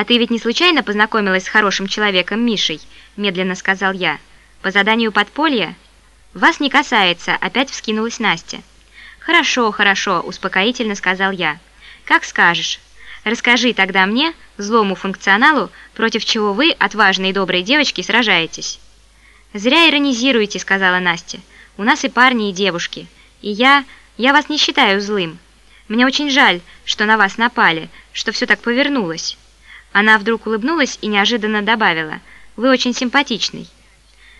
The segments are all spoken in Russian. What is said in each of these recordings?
«А ты ведь не случайно познакомилась с хорошим человеком Мишей?» – медленно сказал я. «По заданию подполья?» «Вас не касается», – опять вскинулась Настя. «Хорошо, хорошо», – успокоительно сказал я. «Как скажешь. Расскажи тогда мне, злому функционалу, против чего вы, отважные и добрые девочки, сражаетесь». «Зря иронизируете», – сказала Настя. «У нас и парни, и девушки. И я... я вас не считаю злым. Мне очень жаль, что на вас напали, что все так повернулось». Она вдруг улыбнулась и неожиданно добавила. «Вы очень симпатичный».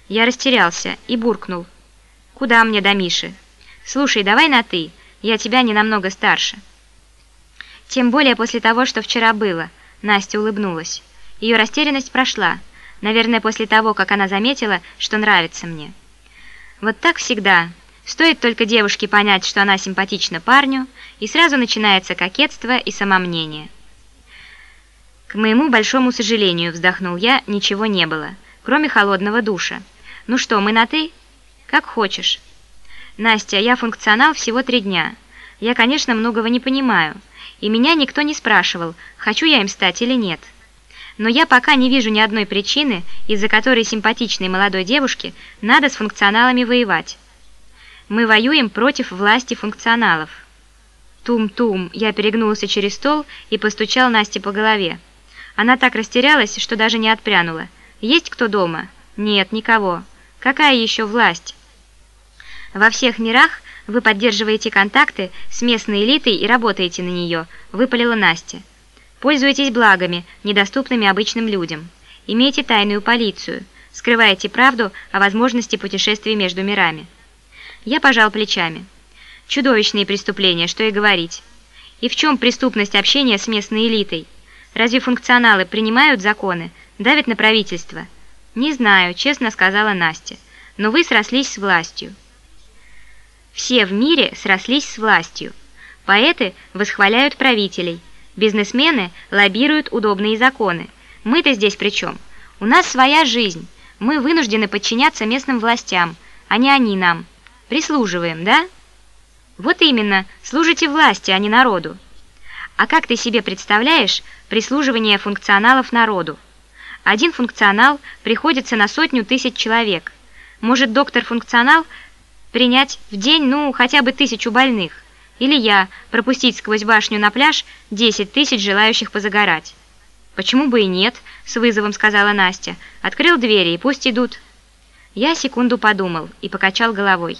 Я растерялся и буркнул. «Куда мне до Миши? Слушай, давай на «ты», я тебя не намного старше». Тем более после того, что вчера было. Настя улыбнулась. Ее растерянность прошла. Наверное, после того, как она заметила, что нравится мне. Вот так всегда. Стоит только девушке понять, что она симпатична парню, и сразу начинается кокетство и самомнение. К моему большому сожалению, вздохнул я, ничего не было, кроме холодного душа. Ну что, мы на «ты»? Как хочешь. Настя, я функционал всего три дня. Я, конечно, многого не понимаю, и меня никто не спрашивал, хочу я им стать или нет. Но я пока не вижу ни одной причины, из-за которой симпатичной молодой девушке надо с функционалами воевать. Мы воюем против власти функционалов. Тум-тум, я перегнулся через стол и постучал Насте по голове. Она так растерялась, что даже не отпрянула. «Есть кто дома?» «Нет, никого. Какая еще власть?» Во всех мирах вы поддерживаете контакты с местной элитой и работаете на нее, выпалила Настя. Пользуйтесь благами, недоступными обычным людям. Имейте тайную полицию, скрываете правду о возможности путешествий между мирами. Я пожал плечами. Чудовищные преступления, что и говорить. И в чем преступность общения с местной элитой? Разве функционалы принимают законы, давят на правительство? Не знаю, честно сказала Настя. Но вы срослись с властью. Все в мире срослись с властью. Поэты восхваляют правителей, бизнесмены лоббируют удобные законы. Мы-то здесь при чем? У нас своя жизнь. Мы вынуждены подчиняться местным властям, а не они нам. Прислуживаем, да? Вот именно, служите власти, а не народу. А как ты себе представляешь прислуживание функционалов народу? Один функционал приходится на сотню тысяч человек. Может, доктор-функционал принять в день, ну, хотя бы тысячу больных. Или я пропустить сквозь башню на пляж 10 тысяч желающих позагорать. «Почему бы и нет?» – с вызовом сказала Настя. «Открыл двери, и пусть идут». Я секунду подумал и покачал головой.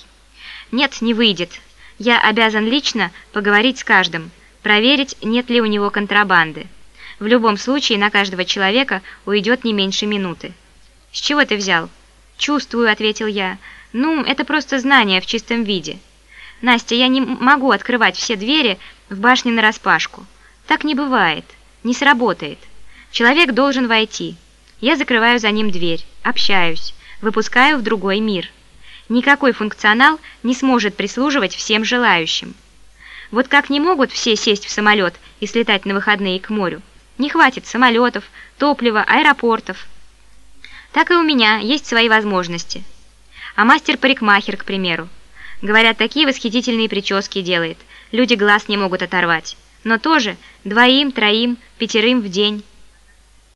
«Нет, не выйдет. Я обязан лично поговорить с каждым, проверить, нет ли у него контрабанды. В любом случае на каждого человека уйдет не меньше минуты». «С чего ты взял?» «Чувствую», – ответил я. «Ну, это просто знание в чистом виде. Настя, я не могу открывать все двери в башне нараспашку. Так не бывает, не сработает. Человек должен войти. Я закрываю за ним дверь, общаюсь, выпускаю в другой мир. Никакой функционал не сможет прислуживать всем желающим. Вот как не могут все сесть в самолет и слетать на выходные к морю. Не хватит самолетов, топлива, аэропортов. Так и у меня есть свои возможности – а мастер-парикмахер, к примеру. Говорят, такие восхитительные прически делает. Люди глаз не могут оторвать. Но тоже двоим, троим, пятерым в день.